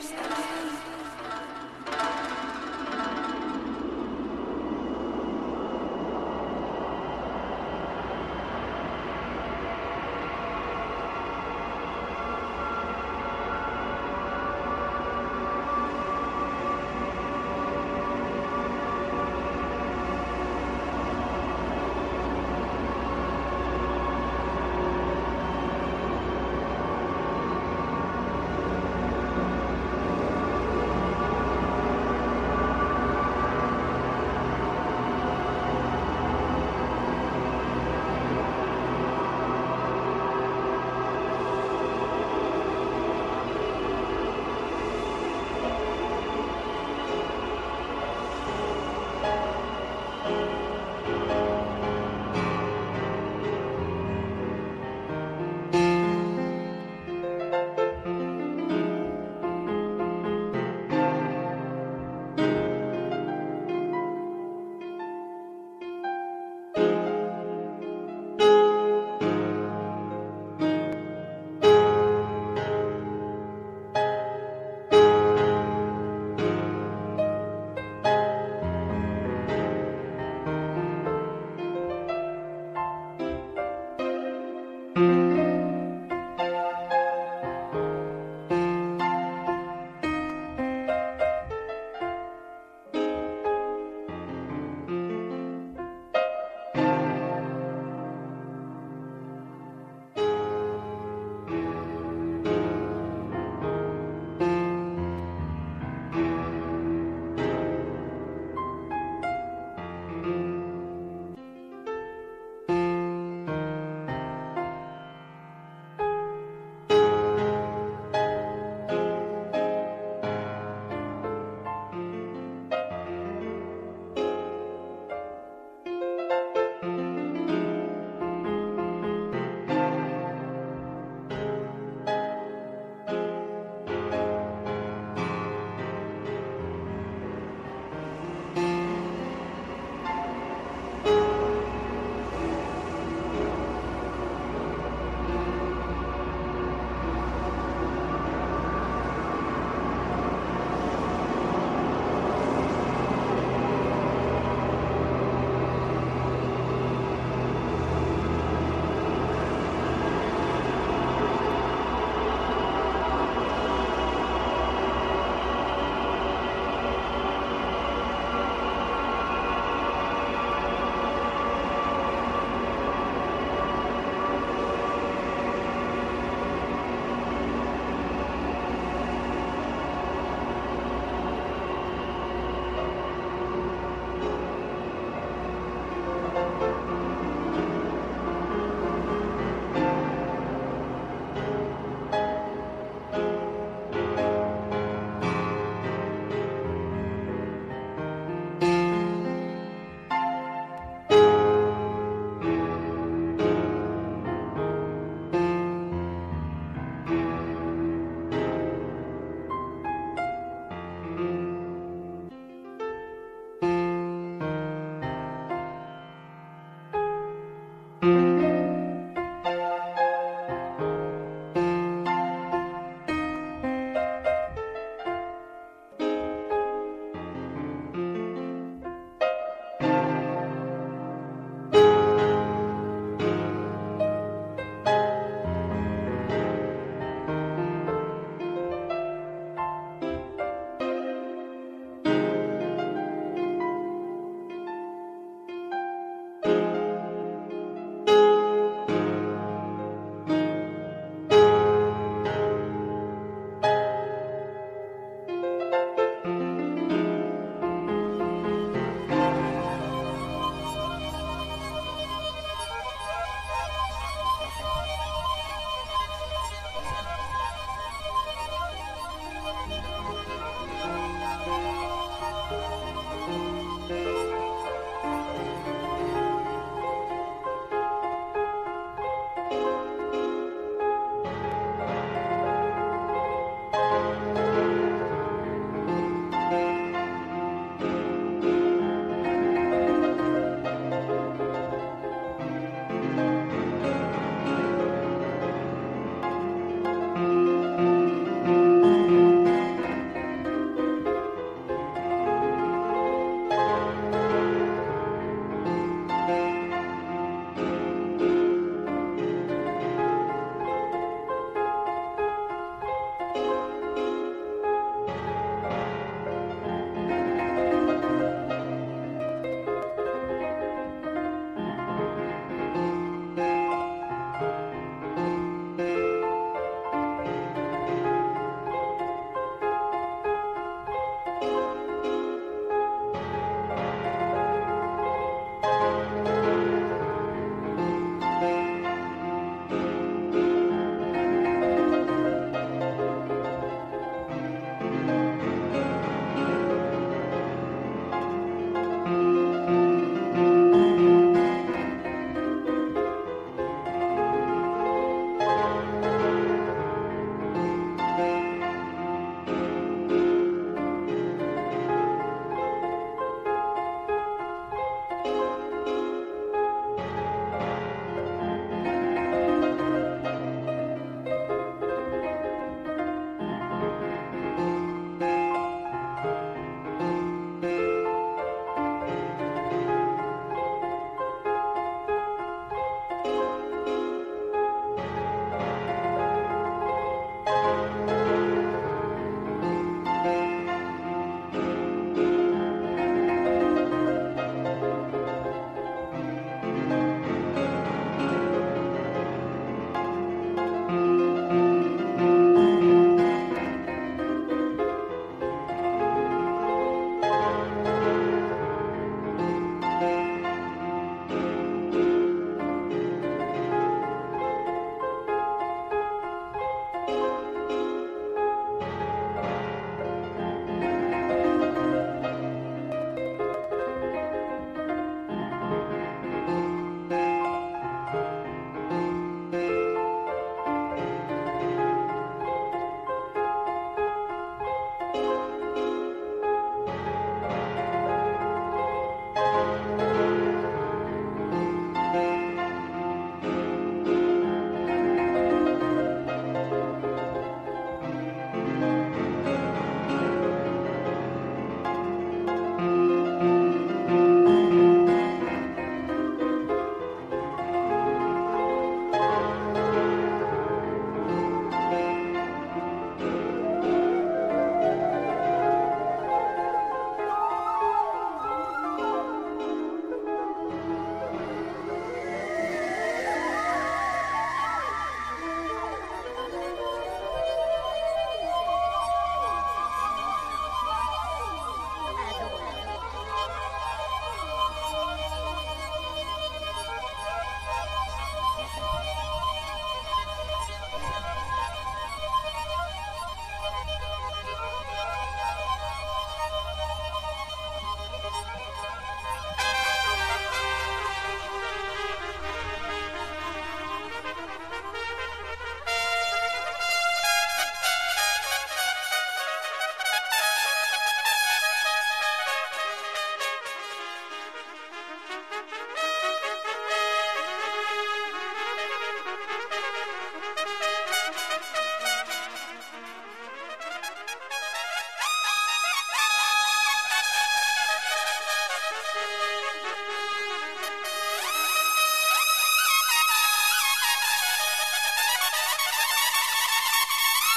Stars.